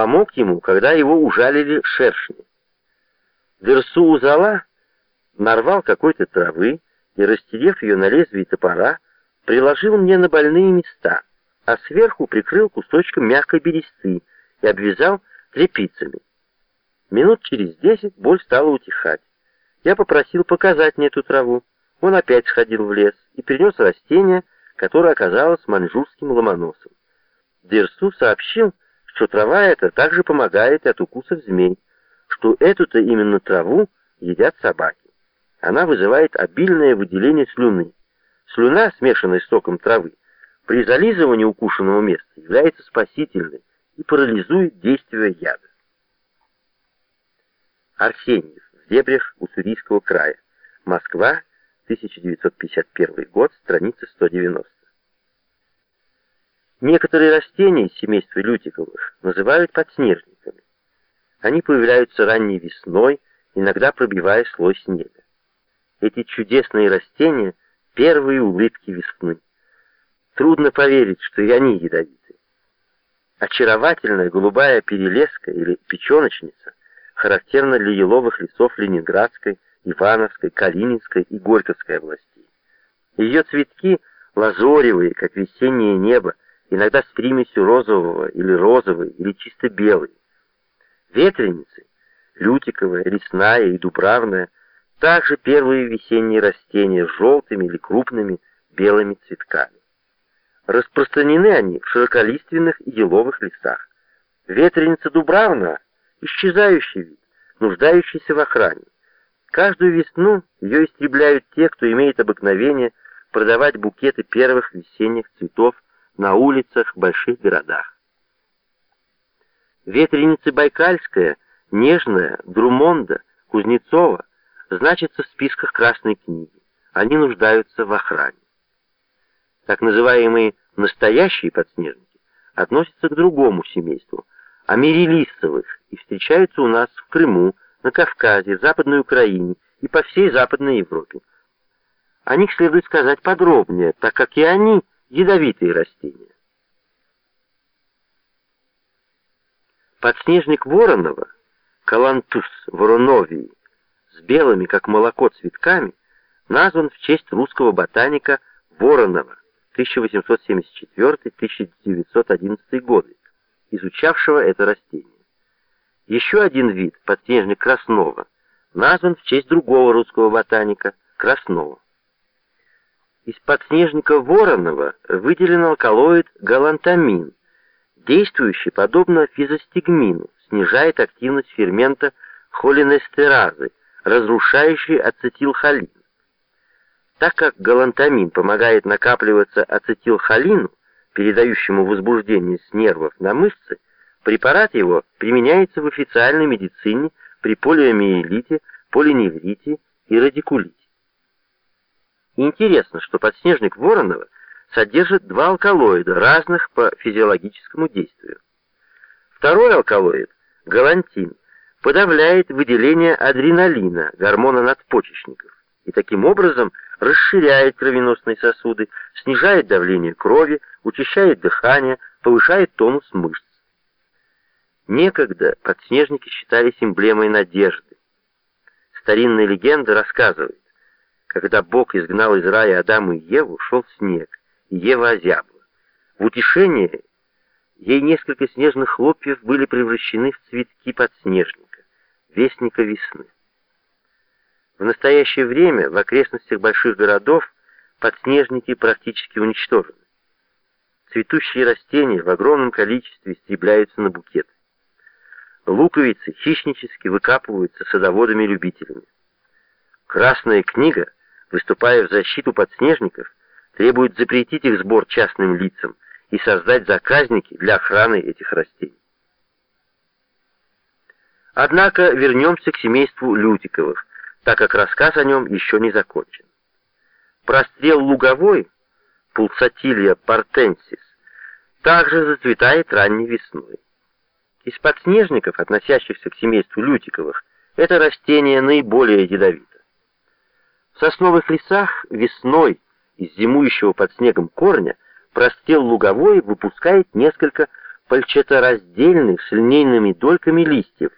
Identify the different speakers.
Speaker 1: помог ему, когда его ужалили шершни. Дерсу Узала нарвал какой-то травы и, растерев ее на лезвие топора, приложил мне на больные места, а сверху прикрыл кусочком мягкой бересты и обвязал тряпицами. Минут через десять боль стала утихать. Я попросил показать мне эту траву. Он опять сходил в лес и принес растение, которое оказалось маньчжурским ломоносом. Дерсу сообщил, что трава эта также помогает от укусов змей, что эту-то именно траву едят собаки. Она вызывает обильное выделение слюны. Слюна, смешанная с соком травы, при зализывании укушенного места является спасительной и парализует действие яда. Арсеньев в дебрях Уссурийского края. Москва, 1951 год, страница 190. Некоторые растения из семейства лютиковых называют подснежниками. Они появляются ранней весной, иногда пробивая слой снега. Эти чудесные растения — первые улыбки весны. Трудно поверить, что и они ядовиты. Очаровательная голубая перелеска или печеночница характерна для еловых лесов Ленинградской, Ивановской, Калининской и Горьковской областей. Ее цветки лазоревые, как весеннее небо, иногда с примесью розового или розовой, или чисто белой. Ветреницы, лютиковая, лесная и дубравная, также первые весенние растения с желтыми или крупными белыми цветками. Распространены они в широколиственных и еловых лесах. Ветреница дубравная — исчезающий вид, нуждающийся в охране. Каждую весну ее истребляют те, кто имеет обыкновение продавать букеты первых весенних цветов на улицах больших городах. Ветреница Байкальская, Нежная, Друмонда, Кузнецова значатся в списках Красной книги. Они нуждаются в охране. Так называемые настоящие подснежники относятся к другому семейству, амирилистовых, и встречаются у нас в Крыму, на Кавказе, Западной Украине и по всей Западной Европе. О них следует сказать подробнее, так как и они ядовитые растения. Подснежник Воронова, Калантус вороновии, с белыми, как молоко, цветками, назван в честь русского ботаника Воронова 1874-1911 годы, изучавшего это растение. Еще один вид, подснежник Краснова, назван в честь другого русского ботаника Краснова. Из подснежника Воронова выделен алкалоид галантамин, действующий подобно физостигмину, снижает активность фермента холинестеразы, разрушающий ацетилхолин. Так как галантамин помогает накапливаться ацетилхолину, передающему возбуждение с нервов на мышцы, препарат его применяется в официальной медицине при полиомиелите, полиневрите и радикулите. Интересно, что подснежник Воронова содержит два алкалоида, разных по физиологическому действию. Второй алкалоид, галантин, подавляет выделение адреналина, гормона надпочечников, и таким образом расширяет кровеносные сосуды, снижает давление крови, учащает дыхание, повышает тонус мышц. Некогда подснежники считались эмблемой надежды. Старинная легенда рассказывает, когда Бог изгнал из рая Адама и Еву, шел снег, и Ева озябла. В утешение ей несколько снежных хлопьев были превращены в цветки подснежника, вестника весны. В настоящее время в окрестностях больших городов подснежники практически уничтожены. Цветущие растения в огромном количестве истребляются на букеты. Луковицы хищнически выкапываются садоводами-любителями. Красная книга — выступая в защиту подснежников, требует запретить их сбор частным лицам и создать заказники для охраны этих растений. Однако вернемся к семейству Лютиковых, так как рассказ о нем еще не закончен. Прострел луговой, пулсатилия портенсис, также зацветает ранней весной. Из подснежников, относящихся к семейству Лютиковых, это растение наиболее ядовито. В сосновых лесах весной из зимующего под снегом корня прострел луговой выпускает несколько пальчатораздельных с линейными дольками листьев,